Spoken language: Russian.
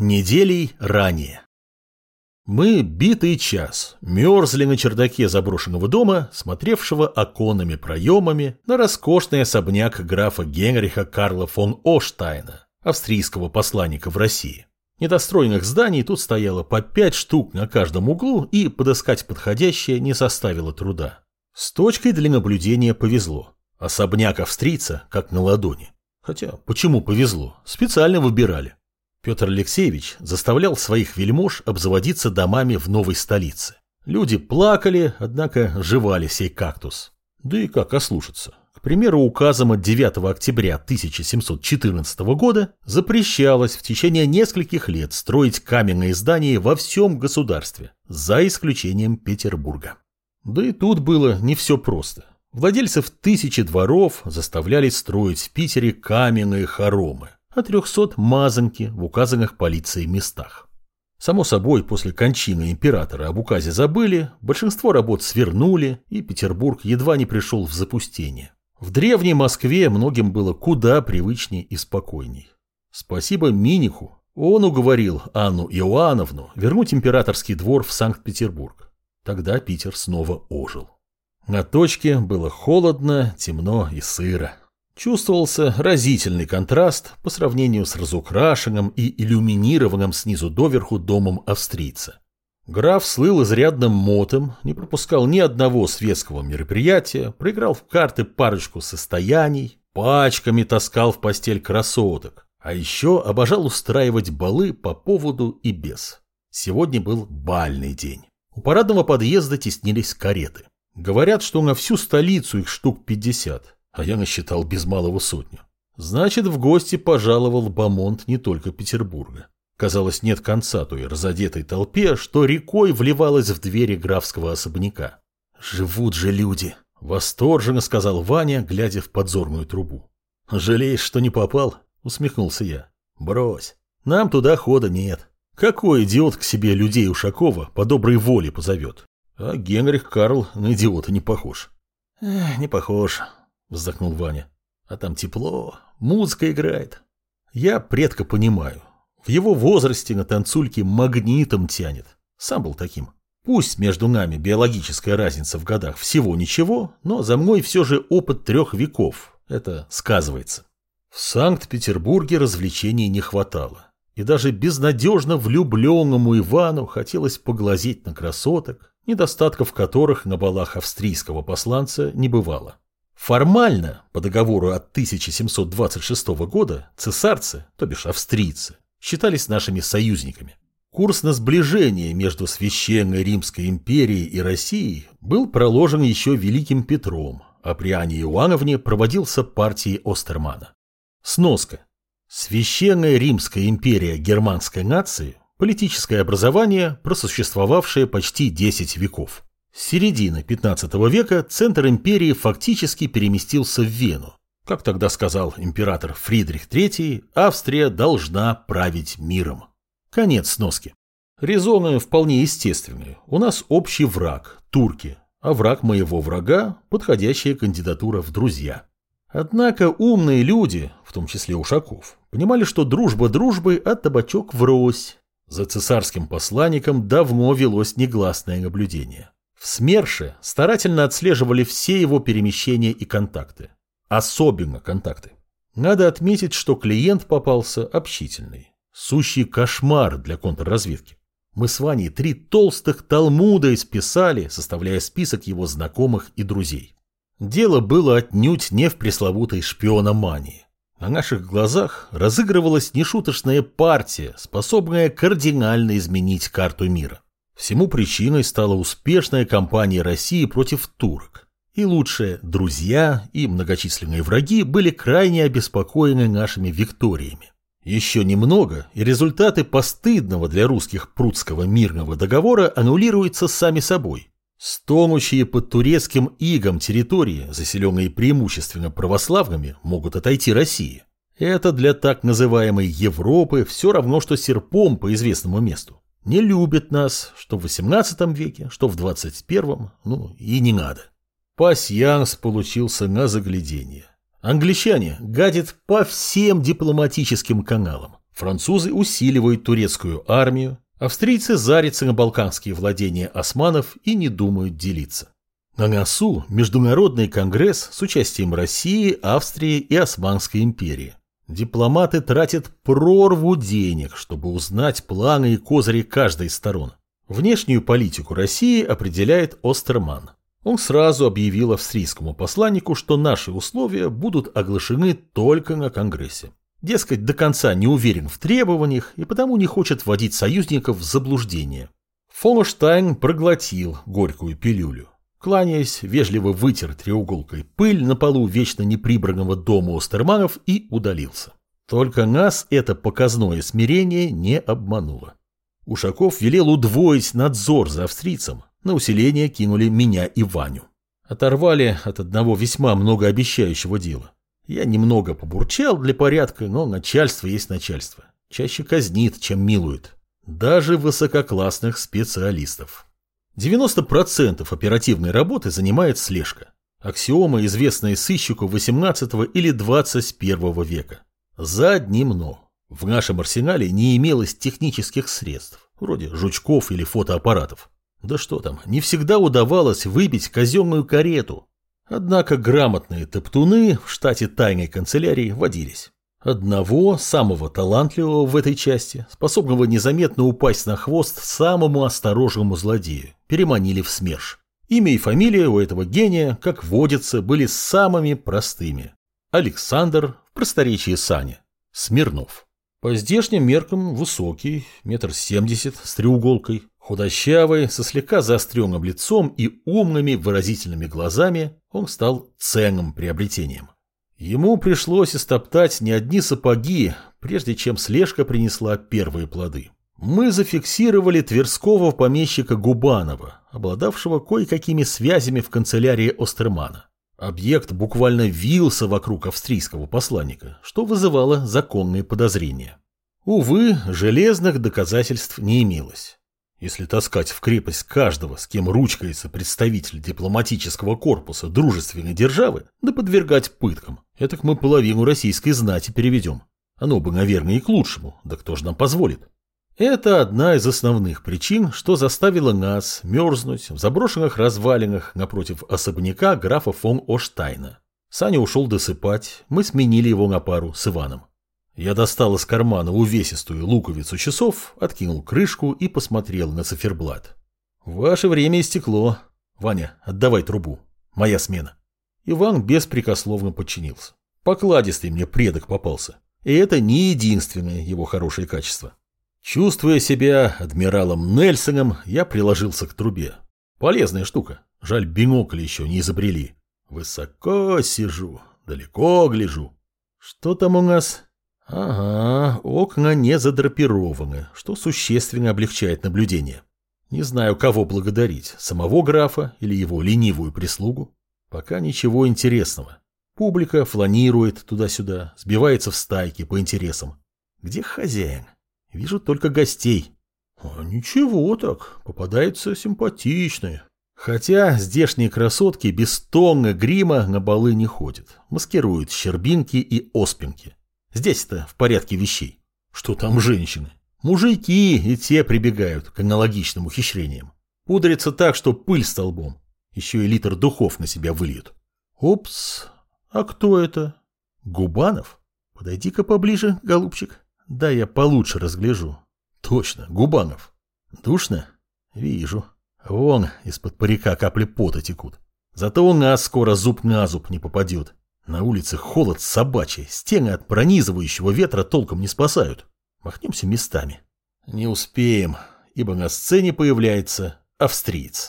Неделей ранее. Мы битый час мерзли на чердаке заброшенного дома, смотревшего оконными проемами на роскошный особняк графа Генриха Карла фон Оштайна, австрийского посланника в России. Недостроенных зданий тут стояло по пять штук на каждом углу, и подыскать подходящее не составило труда. С точкой для наблюдения повезло. Особняк австрийца как на ладони. Хотя, почему повезло? Специально выбирали. Петр Алексеевич заставлял своих вельмож обзаводиться домами в новой столице. Люди плакали, однако жевали сей кактус. Да и как ослушаться? К примеру, указом от 9 октября 1714 года запрещалось в течение нескольких лет строить каменные здания во всем государстве, за исключением Петербурга. Да и тут было не все просто. Владельцев тысячи дворов заставляли строить в Питере каменные хоромы, а 300 мазанки в указанных полицией местах. Само собой, после кончины императора об указе забыли, большинство работ свернули, и Петербург едва не пришел в запустение. В древней Москве многим было куда привычнее и спокойней. Спасибо Миниху, он уговорил Анну Иоанновну вернуть императорский двор в Санкт-Петербург. Тогда Питер снова ожил. На точке было холодно, темно и сыро. Чувствовался разительный контраст по сравнению с разукрашенным и иллюминированным снизу доверху домом австрийца. Граф слыл изрядным мотом, не пропускал ни одного светского мероприятия, проиграл в карты парочку состояний, пачками таскал в постель красоток, а еще обожал устраивать балы по поводу и без. Сегодня был бальный день. У парадного подъезда теснились кареты. Говорят, что на всю столицу их штук пятьдесят а я насчитал без малого сотню. Значит, в гости пожаловал Бамонт не только Петербурга. Казалось, нет конца той разодетой толпе, что рекой вливалась в двери графского особняка. «Живут же люди!» — восторженно сказал Ваня, глядя в подзорную трубу. «Жалеешь, что не попал?» — усмехнулся я. «Брось, нам туда хода нет. Какой идиот к себе людей Ушакова по доброй воле позовет? А Генрих Карл на идиота не похож». Эх, «Не похож», — вздохнул Ваня. «А там тепло, музыка играет. Я предка понимаю. В его возрасте на танцульке магнитом тянет. Сам был таким. Пусть между нами биологическая разница в годах всего ничего, но за мной все же опыт трех веков. Это сказывается. В Санкт-Петербурге развлечений не хватало. И даже безнадежно влюбленному Ивану хотелось поглазеть на красоток, недостатков которых на балах австрийского посланца не бывало. Формально, по договору от 1726 года, цесарцы, то бишь австрийцы, считались нашими союзниками. Курс на сближение между Священной Римской империей и Россией был проложен еще Великим Петром, а при Ане Иоанновне проводился партией Остермана. Сноска. Священная Римская империя германской нации – политическое образование, просуществовавшее почти 10 веков. С середины 15 века центр империи фактически переместился в Вену. Как тогда сказал император Фридрих III, Австрия должна править миром. Конец сноски. Резоны вполне естественные. У нас общий враг – турки, а враг моего врага – подходящая кандидатура в друзья. Однако умные люди, в том числе Ушаков, понимали, что дружба дружбы, а табачок врозь. За цесарским посланником давно велось негласное наблюдение. В СМЕРШе старательно отслеживали все его перемещения и контакты. Особенно контакты. Надо отметить, что клиент попался общительный. Сущий кошмар для контрразведки. Мы с Ваней три толстых талмуда исписали, составляя список его знакомых и друзей. Дело было отнюдь не в пресловутой шпиономании. На наших глазах разыгрывалась нешуточная партия, способная кардинально изменить карту мира. Всему причиной стала успешная кампания России против турок. И лучшие друзья и многочисленные враги были крайне обеспокоены нашими викториями. Еще немного, и результаты постыдного для русских прудского мирного договора аннулируются сами собой. Стонущие под турецким игом территории, заселенные преимущественно православными, могут отойти России. Это для так называемой Европы все равно, что серпом по известному месту. Не любит нас, что в 18 веке, что в 21, ну и не надо. Пасьянс получился на заглядение. Англичане гадят по всем дипломатическим каналам. Французы усиливают турецкую армию, австрийцы зарятся на балканские владения османов и не думают делиться. На носу Международный конгресс с участием России, Австрии и Османской империи. Дипломаты тратят прорву денег, чтобы узнать планы и козыри каждой из сторон. Внешнюю политику России определяет Остерман. Он сразу объявил австрийскому посланнику, что наши условия будут оглашены только на Конгрессе. Дескать, до конца не уверен в требованиях и потому не хочет вводить союзников в заблуждение. Фоллштайн проглотил горькую пилюлю. Кланяясь, вежливо вытер треуголкой пыль на полу вечно неприбранного дома Остерманов и удалился. Только нас это показное смирение не обмануло. Ушаков велел удвоить надзор за австрийцем, на усиление кинули меня и Ваню. Оторвали от одного весьма многообещающего дела. Я немного побурчал для порядка, но начальство есть начальство. Чаще казнит, чем милует. Даже высококлассных специалистов. 90% оперативной работы занимает слежка. Аксиома, известная сыщику 18 или 21 века. Задним но. В нашем арсенале не имелось технических средств, вроде жучков или фотоаппаратов. Да что там, не всегда удавалось выбить казенную карету, Однако грамотные топтуны в штате тайной канцелярии водились. Одного, самого талантливого в этой части, способного незаметно упасть на хвост самому осторожному злодею, переманили в СМЕРШ. Имя и фамилия у этого гения, как водится, были самыми простыми. Александр, в просторечии Саня, Смирнов. По здешним меркам высокий, метр семьдесят, с треуголкой, Худощавый, со слегка заостренным лицом и умными выразительными глазами, он стал ценным приобретением. Ему пришлось истоптать не одни сапоги, прежде чем слежка принесла первые плоды. Мы зафиксировали тверского помещика Губанова, обладавшего кое-какими связями в канцелярии Остермана. Объект буквально вился вокруг австрийского посланника, что вызывало законные подозрения. Увы, железных доказательств не имелось. Если таскать в крепость каждого, с кем ручкается представитель дипломатического корпуса дружественной державы, да подвергать пыткам, это мы половину российской знати переведем. Оно бы, наверное, и к лучшему, да кто же нам позволит? Это одна из основных причин, что заставило нас мерзнуть в заброшенных развалинах напротив особняка графа фон Оштайна. Саня ушел досыпать, мы сменили его на пару с Иваном. Я достал из кармана увесистую луковицу часов, откинул крышку и посмотрел на циферблат. «Ваше время истекло. Ваня, отдавай трубу. Моя смена». Иван беспрекословно подчинился. Покладистый мне предок попался. И это не единственное его хорошее качество. Чувствуя себя адмиралом Нельсоном, я приложился к трубе. Полезная штука. Жаль, бинокль еще не изобрели. Высоко сижу, далеко гляжу. Что там у нас? Ага, окна не задрапированы, что существенно облегчает наблюдение. Не знаю, кого благодарить, самого графа или его ленивую прислугу. Пока ничего интересного. Публика фланирует туда-сюда, сбивается в стайки по интересам. Где хозяин? Вижу только гостей. А ничего так, попадаются симпатичные. Хотя здешние красотки без тонга грима на балы не ходят, маскируют щербинки и оспинки. Здесь-то в порядке вещей. Что там женщины? Мужики и те прибегают к аналогичным ухищрениям. Пудрятся так, что пыль столбом. Еще и литр духов на себя выльют. Упс, а кто это? Губанов? Подойди-ка поближе, голубчик. Да я получше разгляжу. Точно, Губанов. Душно? Вижу. Вон из-под парика капли пота текут. Зато у нас скоро зуб на зуб не попадет. На улице холод собачий, стены от пронизывающего ветра толком не спасают. Махнемся местами. Не успеем, ибо на сцене появляется австриец.